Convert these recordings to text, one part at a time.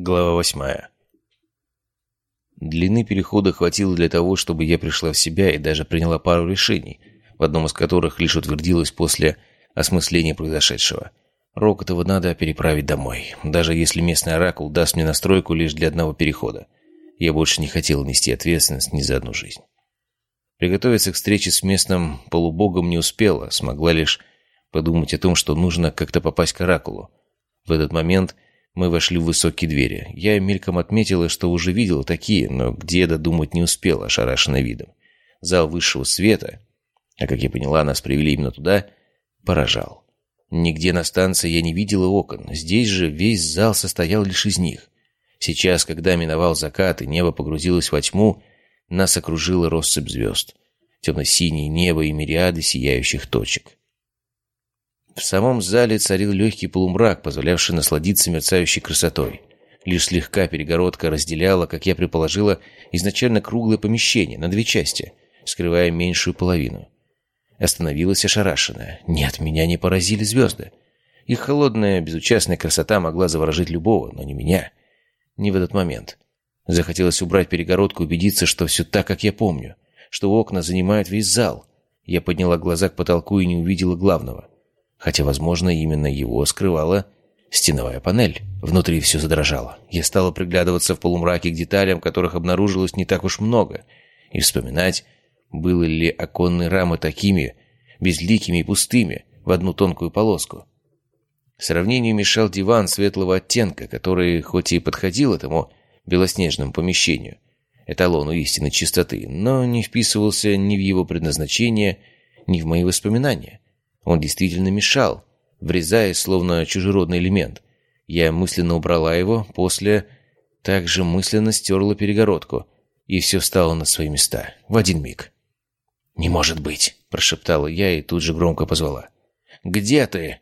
Глава восьмая. Длины перехода хватило для того, чтобы я пришла в себя и даже приняла пару решений, в одном из которых лишь утвердилась после осмысления произошедшего. Рокотова надо переправить домой, даже если местный оракул даст мне настройку лишь для одного перехода. Я больше не хотел нести ответственность ни за одну жизнь. Приготовиться к встрече с местным полубогом не успела, смогла лишь подумать о том, что нужно как-то попасть к оракулу. В этот момент – мы вошли в высокие двери. Я мельком отметила, что уже видела такие, но где додумать не успела, ошарашенная видом. Зал высшего света, а как я поняла, нас привели именно туда, поражал. Нигде на станции я не видела окон. Здесь же весь зал состоял лишь из них. Сейчас, когда миновал закат и небо погрузилось во тьму, нас окружила россыпь звезд. Темно-синее небо и мириады сияющих точек. В самом зале царил легкий полумрак, позволявший насладиться мерцающей красотой. Лишь слегка перегородка разделяла, как я предположила, изначально круглое помещение на две части, скрывая меньшую половину. Остановилась ошарашенная. Нет, меня не поразили звезды. Их холодная, безучастная красота могла заворожить любого, но не меня. Не в этот момент. Захотелось убрать перегородку, убедиться, что все так, как я помню. Что окна занимают весь зал. Я подняла глаза к потолку и не увидела главного хотя, возможно, именно его скрывала стеновая панель. Внутри все задрожало. Я стала приглядываться в полумраке к деталям, которых обнаружилось не так уж много, и вспоминать, были ли оконные рамы такими, безликими и пустыми, в одну тонкую полоску. Сравнению мешал диван светлого оттенка, который хоть и подходил этому белоснежному помещению, эталону истинной чистоты, но не вписывался ни в его предназначение, ни в мои воспоминания. Он действительно мешал, врезаясь, словно чужеродный элемент. Я мысленно убрала его, после также мысленно стерла перегородку, и все стало на свои места, в один миг. «Не может быть!» – прошептала я и тут же громко позвала. «Где ты?»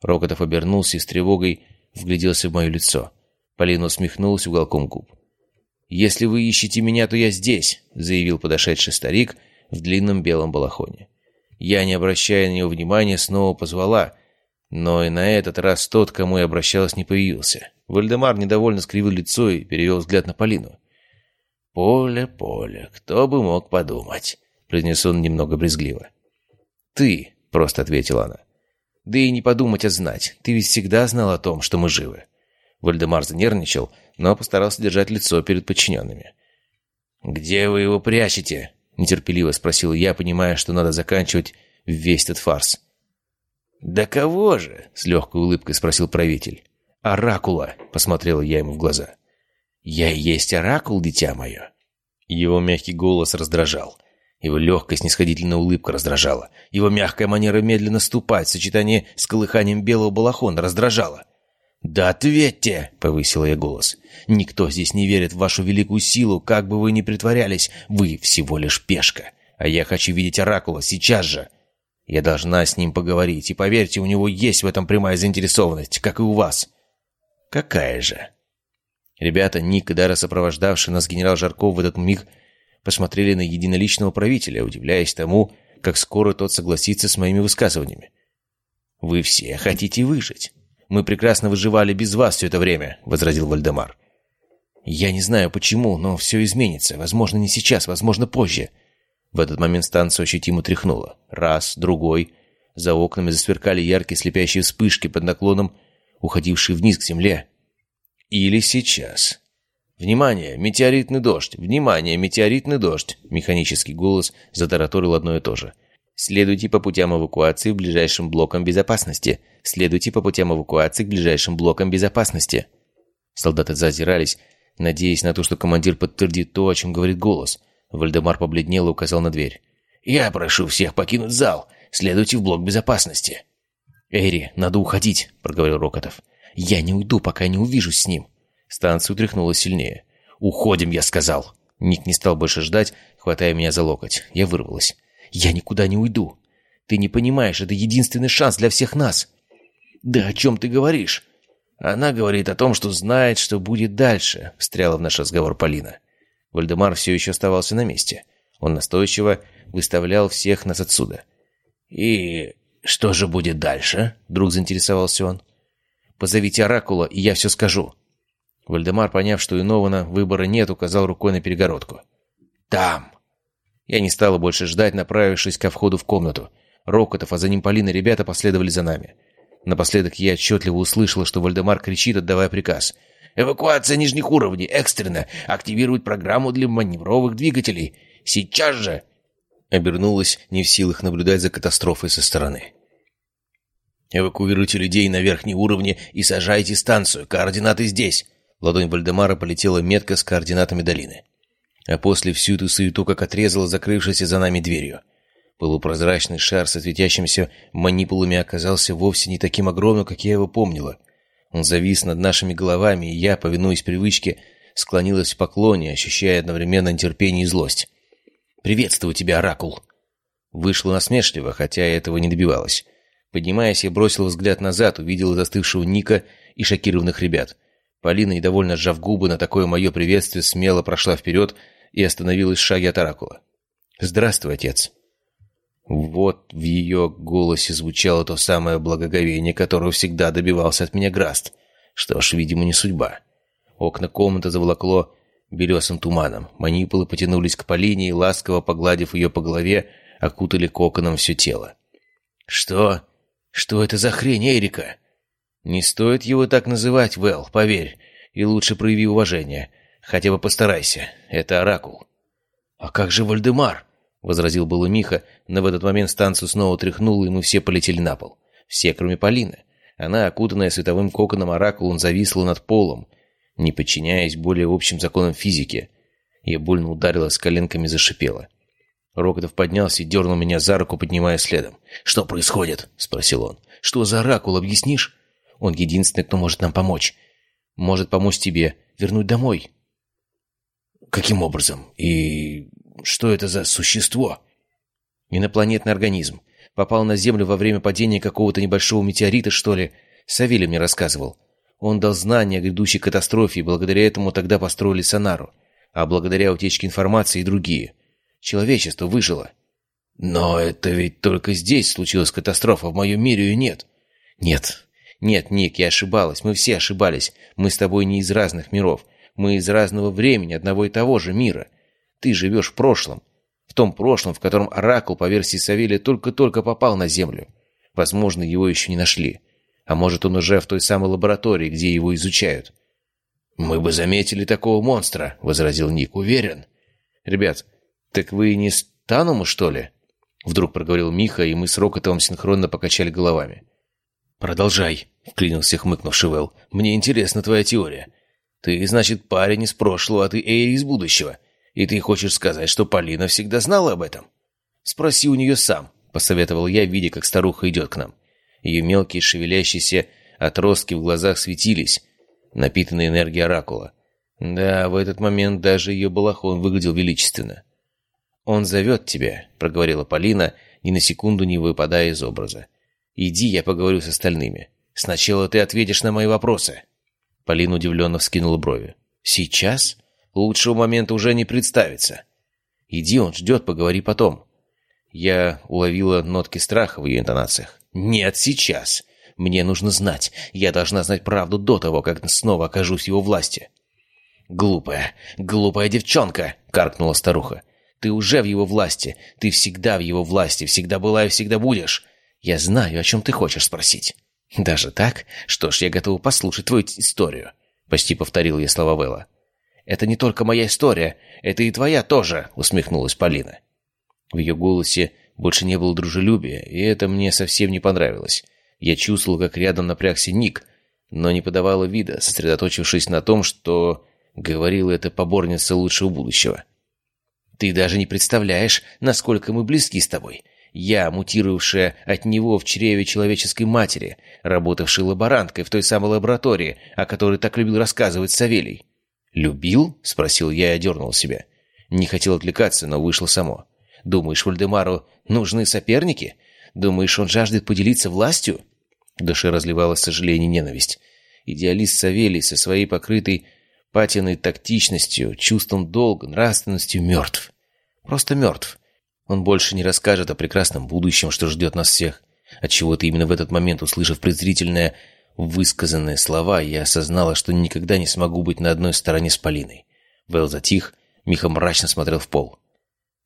Рокотов обернулся и с тревогой вгляделся в мое лицо. Полина усмехнулась уголком губ. «Если вы ищете меня, то я здесь», — заявил подошедший старик в длинном белом балахоне. Я, не обращая на него внимания, снова позвала, но и на этот раз тот, кому я обращалась, не появился. Вальдемар недовольно скривил лицо и перевел взгляд на Полину. «Поле, поле, кто бы мог подумать?» — произнес он немного брезгливо. «Ты», — просто ответила она. «Да и не подумать, а знать. Ты ведь всегда знал о том, что мы живы». Вальдемар занервничал, но постарался держать лицо перед подчиненными. «Где вы его прячете?» Нетерпеливо спросил я, понимая, что надо заканчивать весь этот фарс. «Да кого же?» — с легкой улыбкой спросил правитель. «Оракула!» — посмотрела я ему в глаза. «Я и есть оракул, дитя мое!» Его мягкий голос раздражал. Его легкая снисходительная улыбка раздражала. Его мягкая манера медленно ступать в сочетании с колыханием белого балахона раздражала. «Да ответьте!» — повысила я голос. «Никто здесь не верит в вашу великую силу, как бы вы ни притворялись. Вы всего лишь пешка. А я хочу видеть Оракула сейчас же. Я должна с ним поговорить, и поверьте, у него есть в этом прямая заинтересованность, как и у вас». «Какая же?» Ребята, Ник и Дара, сопровождавшие нас генерал Жарков в этот миг, посмотрели на единоличного правителя, удивляясь тому, как скоро тот согласится с моими высказываниями. «Вы все хотите выжить». Мы прекрасно выживали без вас все это время», — возразил Вальдемар. «Я не знаю почему, но все изменится. Возможно, не сейчас, возможно, позже». В этот момент станция ощутимо тряхнула. Раз, другой. За окнами засверкали яркие слепящие вспышки под наклоном, уходившие вниз к земле. «Или сейчас». «Внимание! Метеоритный дождь! Внимание! Метеоритный дождь!» Механический голос затараторил одно и то же. Следуйте по путям эвакуации к ближайшим блокам безопасности. Следуйте по путям эвакуации к ближайшим блокам безопасности. Солдаты зазирались, надеясь на то, что командир подтвердит то, о чем говорит голос. Вальдемар побледнел и указал на дверь. «Я прошу всех покинуть зал. Следуйте в блок безопасности». «Эри, надо уходить», — проговорил Рокотов. «Я не уйду, пока не увижусь с ним». Станция утряхнула сильнее. «Уходим», — я сказал. Ник не стал больше ждать, хватая меня за локоть. Я вырвалась. Я никуда не уйду. Ты не понимаешь, это единственный шанс для всех нас. Да о чем ты говоришь? Она говорит о том, что знает, что будет дальше, встряла в наш разговор Полина. Вальдемар все еще оставался на месте. Он настойчиво выставлял всех нас отсюда. «И что же будет дальше?» — вдруг заинтересовался он. «Позовите Оракула, и я все скажу». Вальдемар, поняв, что иного выбора нет, указал рукой на перегородку. «Там!» Я не стала больше ждать, направившись ко входу в комнату. Рокотов, а за ним Полина ребята последовали за нами. Напоследок я отчетливо услышала, что Вальдемар кричит, отдавая приказ. «Эвакуация нижних уровней! Экстренно! Активировать программу для маневровых двигателей! Сейчас же!» Обернулась, не в силах наблюдать за катастрофой со стороны. «Эвакуируйте людей на верхние уровни и сажайте станцию. Координаты здесь!» Ладонь Вальдемара полетела метко с координатами долины. А после всю эту суету как отрезала закрывшейся за нами дверью. Полупрозрачный шар со светящимися манипулами оказался вовсе не таким огромным, как я его помнила. Он завис над нашими головами, и я, повинуясь привычке, склонилась в поклоне, ощущая одновременно нетерпение и злость. «Приветствую тебя, Оракул!» Вышло насмешливо, хотя этого не добивалась. Поднимаясь, я бросил взгляд назад, увидел застывшего Ника и шокированных ребят. Полина, недовольно сжав губы на такое мое приветствие, смело прошла вперед и остановилась в шаге от Оракула. «Здравствуй, отец!» Вот в ее голосе звучало то самое благоговение, которого всегда добивался от меня Граст. Что ж, видимо, не судьба. Окна комнаты заволокло белесым туманом. Манипулы потянулись к Полине и, ласково погладив ее по голове, окутали коконом все тело. «Что? Что это за хрень, Эрика?» «Не стоит его так называть, Вэл, поверь. И лучше прояви уважение. Хотя бы постарайся. Это Оракул». «А как же Вальдемар?» — возразил было Миха, но в этот момент станцию снова тряхнуло, и мы все полетели на пол. Все, кроме Полины. Она, окутанная световым коконом оракулом, зависла над полом, не подчиняясь более общим законам физики. Я больно ударилась коленками зашипела. Рокотов поднялся и дернул меня за руку, поднимая следом. «Что происходит?» — спросил он. «Что за оракул, объяснишь? Он единственный, кто может нам помочь. Может помочь тебе вернуть домой». «Каким образом? И что это за существо?» «Инопланетный организм. Попал на Землю во время падения какого-то небольшого метеорита, что ли. Савелий мне рассказывал. Он дал знания о грядущей катастрофе, и благодаря этому тогда построили Сонару. А благодаря утечке информации и другие. Человечество выжило». «Но это ведь только здесь случилась катастрофа, в моем мире ее нет». «Нет. Нет, Ник, я ошибалась. Мы все ошибались. Мы с тобой не из разных миров. Мы из разного времени, одного и того же мира. Ты живешь в прошлом. В том прошлом, в котором Оракул, по версии Савелия, только-только попал на Землю. Возможно, его еще не нашли. А может, он уже в той самой лаборатории, где его изучают. «Мы бы заметили такого монстра», — возразил Ник. «Уверен». «Ребят, так вы не с Тануму, что ли?» Вдруг проговорил Миха, и мы с Рокотовым синхронно покачали головами. «Продолжай», — вклинился хмыкнувший Вэл. «Мне интересна твоя теория. Ты, значит, парень из прошлого, а ты Эйри из будущего. И ты хочешь сказать, что Полина всегда знала об этом? Спроси у нее сам, посоветовал я, видя, как старуха идет к нам. Ее мелкие шевелящиеся отростки в глазах светились, напитанные энергией оракула. Да, в этот момент даже ее балахон выглядел величественно. «Он зовет тебя», — проговорила Полина, ни на секунду не выпадая из образа. «Иди, я поговорю с остальными. Сначала ты ответишь на мои вопросы». Полина удивленно вскинула брови. «Сейчас?» Лучшего момента уже не представится. Иди, он ждет, поговори потом. Я уловила нотки страха в ее интонациях. Нет, сейчас. Мне нужно знать. Я должна знать правду до того, как снова окажусь в его власти. «Глупая, глупая девчонка!» — каркнула старуха. «Ты уже в его власти. Ты всегда в его власти. Всегда была и всегда будешь. Я знаю, о чем ты хочешь спросить». «Даже так? Что ж, я готова послушать твою историю», — почти повторил я слова Вэлла. «Это не только моя история, это и твоя тоже», — усмехнулась Полина. В ее голосе больше не было дружелюбия, и это мне совсем не понравилось. Я чувствовал, как рядом напрягся Ник, но не подавала вида, сосредоточившись на том, что говорила эта поборница лучшего будущего. «Ты даже не представляешь, насколько мы близки с тобой. Я, мутировавшая от него в чреве человеческой матери, работавшая лаборанткой в той самой лаборатории, о которой так любил рассказывать Савелий. «Любил?» — спросил я и одернул себя. Не хотел отвлекаться, но вышло само. «Думаешь, Вальдемару нужны соперники? Думаешь, он жаждет поделиться властью?» В душе разливалось сожаление и ненависть. Идеалист Савелий со своей покрытой патиной тактичностью, чувством долга, нравственностью мертв. Просто мертв. Он больше не расскажет о прекрасном будущем, что ждет нас всех. Отчего-то именно в этот момент, услышав презрительное высказанные слова, я осознала, что никогда не смогу быть на одной стороне с Полиной. Вэл затих, Миха мрачно смотрел в пол.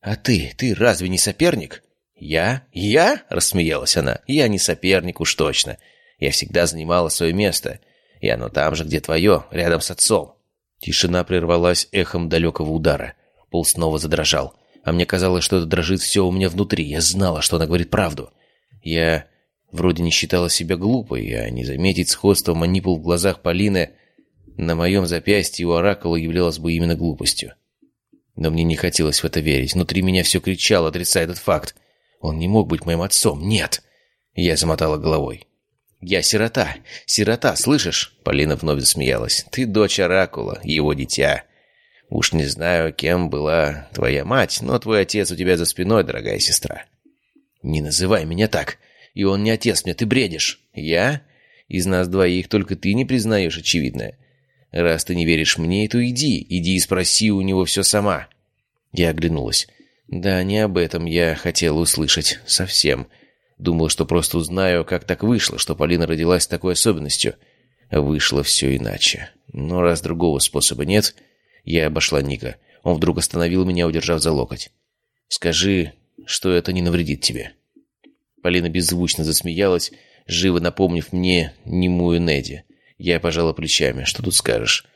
«А ты, ты разве не соперник?» «Я? Я?» — рассмеялась она. «Я не соперник уж точно. Я всегда занимала свое место. И оно там же, где твое, рядом с отцом». Тишина прервалась эхом далекого удара. Пол снова задрожал. А мне казалось, что это дрожит все у меня внутри. Я знала, что она говорит правду. Я вроде не считала себя глупой, а не заметить сходство манипул в глазах Полины на моем запястье у Оракула являлось бы именно глупостью. Но мне не хотелось в это верить. Внутри меня все кричало, отрицая этот факт. Он не мог быть моим отцом. Нет. Я замотала головой. «Я сирота! Сирота, слышишь?» Полина вновь засмеялась. «Ты дочь Оракула, его дитя. Уж не знаю, кем была твоя мать, но твой отец у тебя за спиной, дорогая сестра». «Не называй меня так. И он не отец мне, ты бредишь». «Я? Из нас двоих только ты не признаешь очевидное. Раз ты не веришь мне, то иди, иди и спроси у него все сама». Я оглянулась. «Да, не об этом я хотела услышать. Совсем. Думал, что просто узнаю, как так вышло, что Полина родилась с такой особенностью. Вышло все иначе. Но раз другого способа нет, я обошла Ника. Он вдруг остановил меня, удержав за локоть. «Скажи, что это не навредит тебе». Полина беззвучно засмеялась, живо напомнив мне немую Неди. Я пожала плечами. «Что тут скажешь?»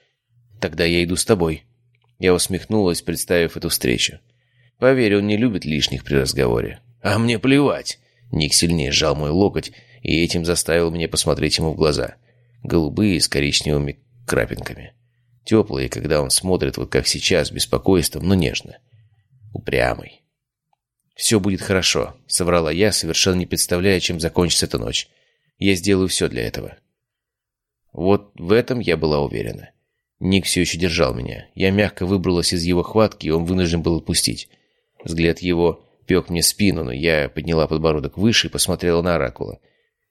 «Тогда я иду с тобой». Я усмехнулась, представив эту встречу. Поверь, он не любит лишних при разговоре. «А мне плевать!» Ник сильнее сжал мой локоть и этим заставил меня посмотреть ему в глаза. Голубые с коричневыми крапинками. Теплые, когда он смотрит, вот как сейчас, беспокойством, но нежно. Упрямый. «Все будет хорошо», — соврала я, совершенно не представляя, чем закончится эта ночь. «Я сделаю все для этого». Вот в этом я была уверена. Ник все еще держал меня. Я мягко выбралась из его хватки, и он вынужден был отпустить. Взгляд его пек мне спину, но я подняла подбородок выше и посмотрела на Оракула.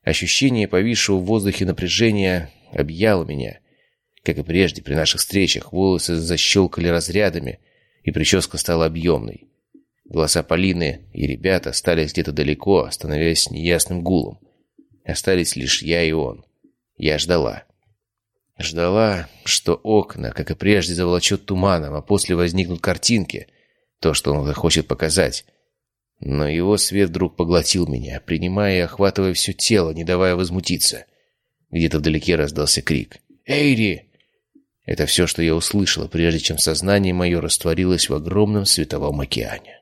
Ощущение повисшего в воздухе напряжения объяло меня. Как и прежде, при наших встречах волосы защелкали разрядами, и прическа стала объемной. Голоса Полины и ребята остались где-то далеко, становясь неясным гулом. Остались лишь я и он. Я ждала. Ждала, что окна, как и прежде, заволочет туманом, а после возникнут картинки. То, что он захочет показать. Но его свет вдруг поглотил меня, принимая и охватывая все тело, не давая возмутиться. Где-то вдалеке раздался крик. «Эйри!» Это все, что я услышала, прежде чем сознание мое растворилось в огромном световом океане.